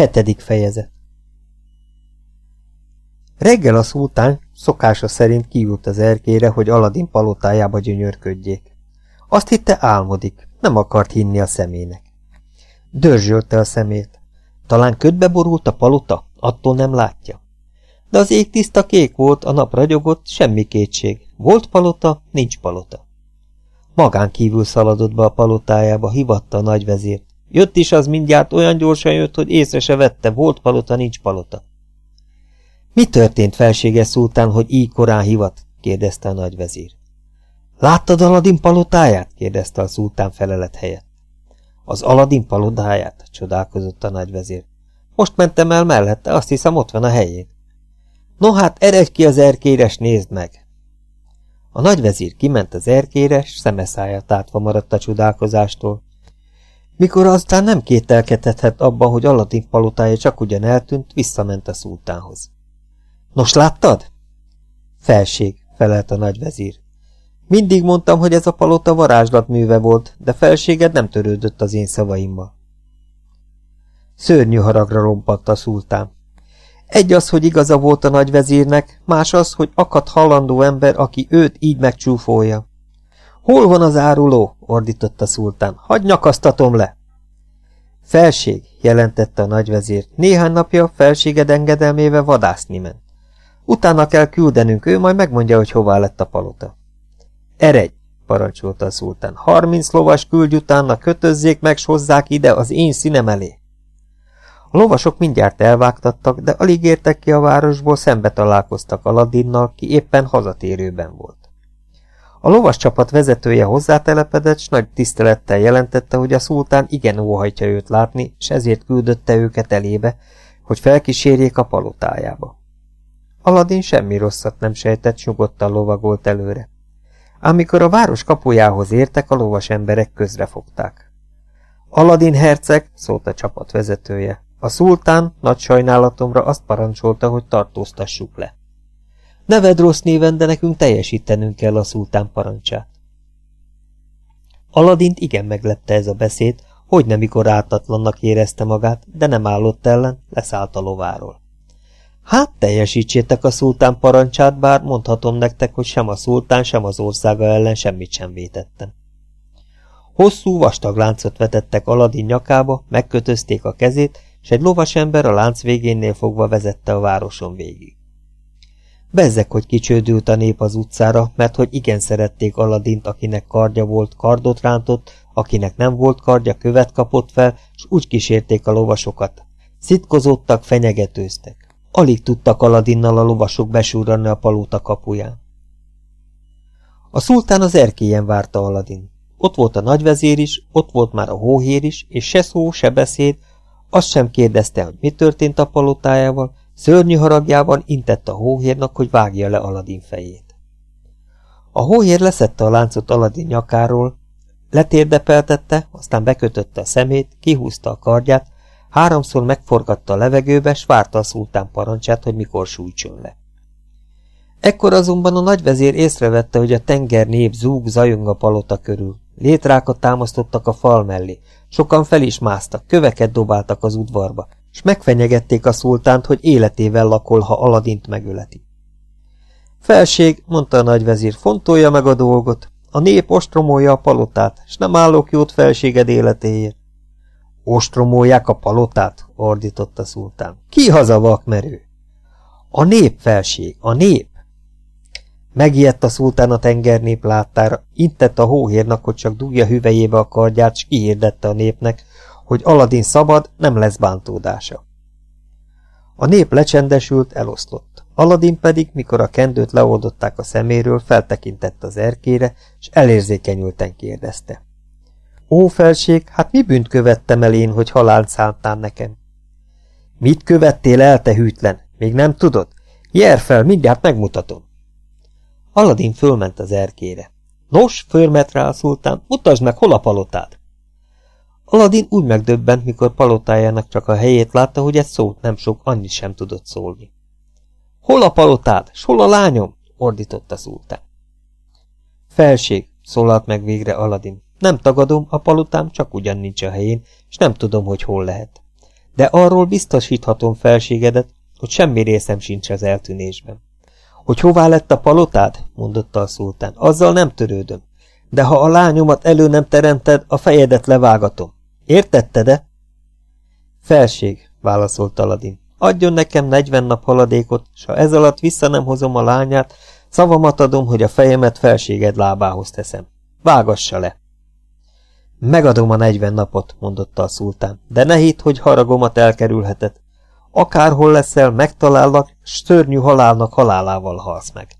Hetedik fejezet Reggel a szultán szokása szerint kiült az erkére, hogy Aladin palotájába gyönyörködjék. Azt hitte álmodik, nem akart hinni a szemének. Dörzsölte a szemét. Talán ködbe borult a palota, attól nem látja. De az ég tiszta kék volt, a nap ragyogott, semmi kétség. Volt palota, nincs palota. Magán kívül szaladott be a palotájába, hivatta a nagyvezért. Jött is az mindjárt, olyan gyorsan jött, hogy észre se vette, volt palota, nincs palota. Mi történt, felséges szultán, hogy így korán hivat? kérdezte a nagyvezír. Láttad Aladin palotáját? kérdezte a szultán felelet helyett. Az Aladin palotáját? csodálkozott a nagyvezír. Most mentem el mellette, azt hiszem ott van a helyén. No hát, eredj ki az erkéres, nézd meg! A nagyvezír kiment az erkéres, szemeszája tátva maradt a csodálkozástól. Mikor aztán nem kételkedhetett abban, hogy Aladin palotája csak ugyan eltűnt, visszament a szultánhoz. Nos, láttad? Felség, felelt a nagyvezír. Mindig mondtam, hogy ez a palota varázslatműve volt, de felséged nem törődött az én szavaimmal. Szörnyű haragra rompadt a szultán. Egy az, hogy igaza volt a nagyvezírnek, más az, hogy akadt hallandó ember, aki őt így megcsúfolja. Hol van az áruló? ordította a szultán. Hagy nyakasztatom le! Felség, jelentette a nagyvezír. Néhány napja felséged engedelmével vadászni ment. Utána kell küldenünk, ő majd megmondja, hogy hová lett a palota. Eredj, parancsolta a szultán. Harminc lovas küldj utána, kötözzék meg, s hozzák ide az én színem elé. A lovasok mindjárt elvágtattak, de alig értek ki a városból, szembe találkoztak Aladinnal, ki éppen hazatérőben volt. A lovas csapat vezetője hozzátelepedett, s nagy tisztelettel jelentette, hogy a szultán igen óhajtja őt látni, s ezért küldötte őket elébe, hogy felkísérjék a palotájába. Aladin semmi rosszat nem sejtett, nyugodtan lovagolt előre. Amikor a város kapujához értek, a lovas emberek közrefogták. Aladin herceg, szólt a csapat vezetője. A szultán nagy sajnálatomra azt parancsolta, hogy tartóztassuk le. Neved rossz néven, de nekünk teljesítenünk kell a szultán parancsát. Aladint igen meglepte ez a beszéd, hogy nem mikor ártatlannak érezte magát, de nem állott ellen, leszállt a lováról. Hát teljesítsétek a szultán parancsát, bár mondhatom nektek, hogy sem a szultán, sem az országa ellen semmit sem vétettem. Hosszú, vastag láncot vetettek Aladin nyakába, megkötözték a kezét, s egy lovas ember a lánc végénél fogva vezette a városon végig. Bezzek, hogy kicsődült a nép az utcára, mert hogy igen szerették Aladint, akinek kardja volt, kardot rántott, akinek nem volt kardja, követ kapott fel, s úgy kísérték a lovasokat. Szitkozottak, fenyegetőztek. Alig tudtak Aladinnal a lovasok besúrani a palóta kapuján. A szultán az erkélyen várta Aladin. Ott volt a nagyvezér is, ott volt már a hóhér is, és se szó, se beszéd, azt sem kérdezte, hogy mi történt a palotájával, szörnyű haragjában intett a hóhérnak, hogy vágja le Aladin fejét. A hóhér leszette a láncot Aladin nyakáról, letérdepeltette, aztán bekötötte a szemét, kihúzta a kardját, Háromszor megforgatta a levegőbe, s várta a szultán parancsát, hogy mikor sújtson le. Ekkor azonban a nagyvezér észrevette, hogy a tenger nép zúg, zajong a palota körül. Létrákat támasztottak a fal mellé, sokan fel is másztak, köveket dobáltak az udvarba, s megfenyegették a szultánt, hogy életével lakol, ha Aladint megöleti. Felség, mondta a nagyvezír, fontolja meg a dolgot, a nép ostromolja a palotát, s nem állok jót felséged életéért. Ostromolják a palotát? ordította szultán. Ki haza vakmerő? A nép felség, a nép! Megijedt a szultán a tengernép láttára, intett a hóhérnak, hogy csak dugja hüvejébe a kardját, s kihirdette a népnek, hogy Aladin szabad, nem lesz bántódása. A nép lecsendesült, eloszlott. Aladin pedig, mikor a kendőt leoldották a szeméről, feltekintett az erkére, és elérzékenyülten kérdezte. Ó, felség, hát mi bűnt követtem el én, hogy halált szántál nekem? Mit követtél el, te hűtlen? Még nem tudod? Jer fel, mindjárt megmutatom. Aladin fölment az erkére. Nos, fölmet rá mutasd meg, hol a palotád? Aladin úgy megdöbbent, mikor palotájának csak a helyét látta, hogy egy szót nem sok, annyi sem tudott szólni. Hol a palotád, s hol a lányom? ordította szultán. Felség, szólalt meg végre Aladin. Nem tagadom, a palotám csak ugyan nincs a helyén, és nem tudom, hogy hol lehet. de arról biztosíthatom felségedet, hogy semmi részem sincs az eltűnésben. Hogy hová lett a palotád? mondotta a szultán. Azzal nem törődöm. De ha a lányomat elő nem teremted, a fejedet levágatom. Értetted-e? Felség, válaszolt Aladin. Adjon nekem negyven nap haladékot, s ha ez alatt vissza nem hozom a lányát, szavamat adom, hogy a fejemet felséged lábához teszem. Vágassa le! Megadom a negyven napot, mondotta a szultán, de ne hidd, hogy haragomat elkerülheted. Akárhol leszel, megtalállak, s szörnyű halálnak halálával halsz meg.